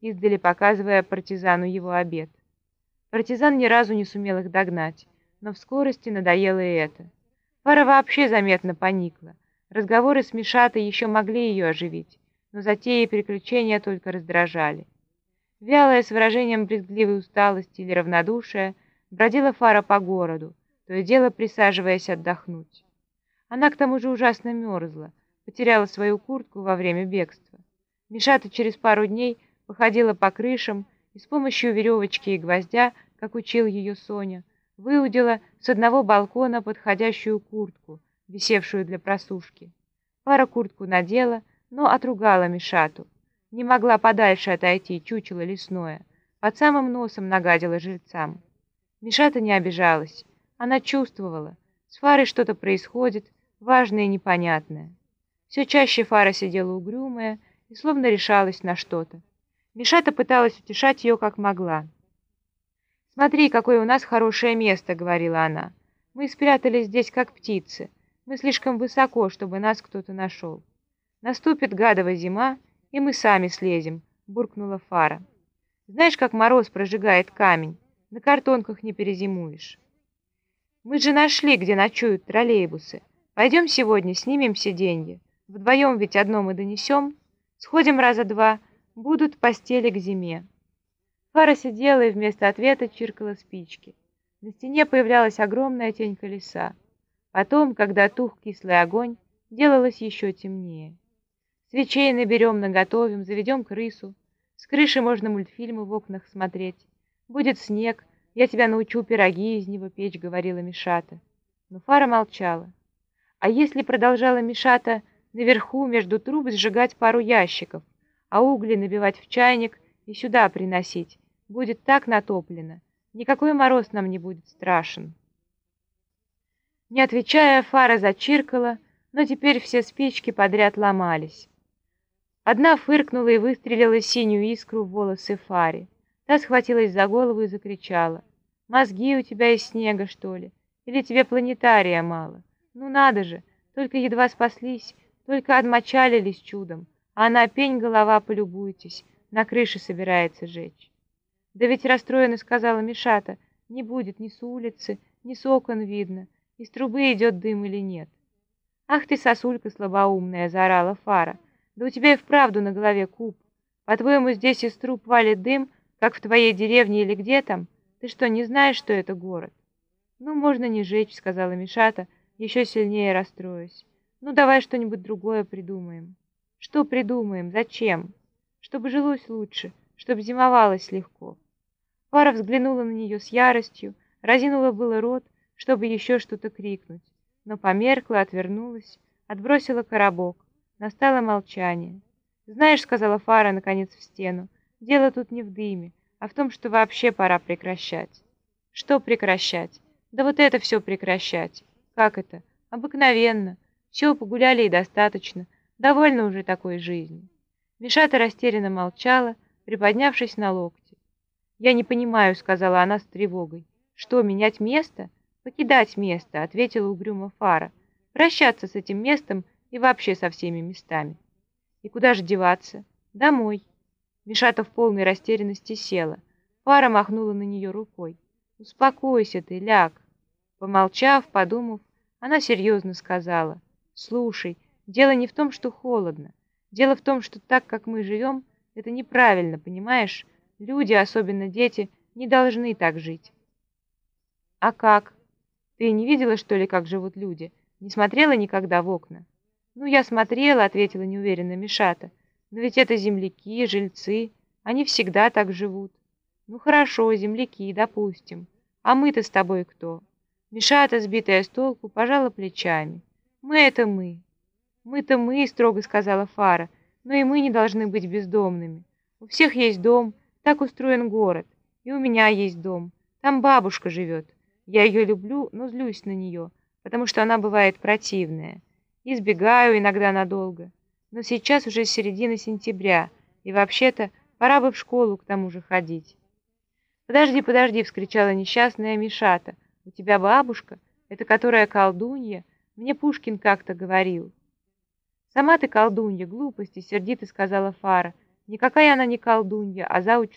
издали показывая партизану его обед. Партизан ни разу не сумел их догнать, но в скорости надоело и это. Фара вообще заметно поникла. Разговоры с Мишатой еще могли ее оживить, но затеи и приключения только раздражали. Вялая, с выражением брезгливой усталости или равнодушия, бродила Фара по городу, то и дело присаживаясь отдохнуть. Она к тому же ужасно мерзла, потеряла свою куртку во время бегства. Мишата через пару дней походила по крышам и с помощью веревочки и гвоздя, как учил ее Соня, выудила с одного балкона подходящую куртку, висевшую для просушки. Пара куртку надела, но отругала Мишату. Не могла подальше отойти, чучело лесное. Под самым носом нагадила жильцам. Мишата не обижалась. Она чувствовала. С Фарой что-то происходит, важное и непонятное. Все чаще Фара сидела угрюмая и словно решалась на что-то. Мишата пыталась утешать ее как могла. «Смотри, какое у нас хорошее место», — говорила она. «Мы спрятались здесь, как птицы. Мы слишком высоко, чтобы нас кто-то нашел. Наступит гадова зима, и мы сами слезем», — буркнула Фара. «Знаешь, как мороз прожигает камень? На картонках не перезимуешь». «Мы же нашли, где ночуют троллейбусы. Пойдем сегодня, снимем сиденье. Вдвоем ведь одно мы донесем. Сходим раза два» будут постели к зиме. Фара сидела и вместо ответа чиркала спички. На стене появлялась огромная тень колеса. Потом, когда тух кислый огонь, делалось еще темнее. Свечей наберем, наготовим, заведем крысу. С крыши можно мультфильмы в окнах смотреть. Будет снег, я тебя научу пироги из него печь, говорила Мишата. Но Фара молчала. А если, продолжала Мишата, наверху между труб сжигать пару ящиков, а угли набивать в чайник и сюда приносить. Будет так натоплено. Никакой мороз нам не будет страшен. Не отвечая, фара зачиркала, но теперь все спички подряд ломались. Одна фыркнула и выстрелила синюю искру в волосы Фаре. Та схватилась за голову и закричала. «Мозги у тебя из снега, что ли? Или тебе планетария мало? Ну надо же, только едва спаслись, только отмочалились чудом а на пень голова полюбуйтесь, на крыше собирается жечь. Да ведь расстроенно сказала Мишата, не будет ни с улицы, ни с окон видно, из трубы идет дым или нет. Ах ты, сосулька слабоумная, заорала Фара, да у тебя и вправду на голове куб. По-твоему, здесь из труб валит дым, как в твоей деревне или где там? Ты что, не знаешь, что это город? Ну, можно не жечь, сказала Мишата, еще сильнее расстроясь. Ну, давай что-нибудь другое придумаем. Что придумаем? Зачем? Чтобы жилось лучше, чтобы зимовалось легко. Фара взглянула на нее с яростью, разинула было рот, чтобы еще что-то крикнуть, но померкла, отвернулась, отбросила коробок. Настало молчание. «Знаешь, — сказала Фара, наконец, в стену, — дело тут не в дыме, а в том, что вообще пора прекращать». «Что прекращать? Да вот это все прекращать. Как это? Обыкновенно. Все, погуляли и достаточно». Довольно уже такой жизни. Мишата растерянно молчала, приподнявшись на локте. «Я не понимаю», — сказала она с тревогой. «Что, менять место?» «Покидать место», — ответила угрюмо Фара. «Прощаться с этим местом и вообще со всеми местами». «И куда же деваться?» «Домой». Мишата в полной растерянности села. Фара махнула на нее рукой. «Успокойся ты, ляг». Помолчав, подумав, она серьезно сказала. «Слушай, Дело не в том, что холодно. Дело в том, что так, как мы живем, это неправильно, понимаешь? Люди, особенно дети, не должны так жить. А как? Ты не видела, что ли, как живут люди? Не смотрела никогда в окна? Ну, я смотрела, ответила неуверенно Мишата. Но ведь это земляки, жильцы. Они всегда так живут. Ну, хорошо, земляки, допустим. А мы-то с тобой кто? Мишата, сбитая с толку, пожала плечами. Мы — это мы. «Мы-то мы», — строго сказала Фара, «но и мы не должны быть бездомными. У всех есть дом, так устроен город. И у меня есть дом. Там бабушка живет. Я ее люблю, но злюсь на нее, потому что она бывает противная. Избегаю иногда надолго. Но сейчас уже середина сентября, и вообще-то пора бы в школу к тому же ходить». «Подожди, подожди!» — вскричала несчастная Мишата. «У тебя бабушка? Это которая колдунья? Мне Пушкин как-то говорил». «Сама ты колдунья, глупости!» — сердито сказала Фара. Никакая она не колдунья, а зауч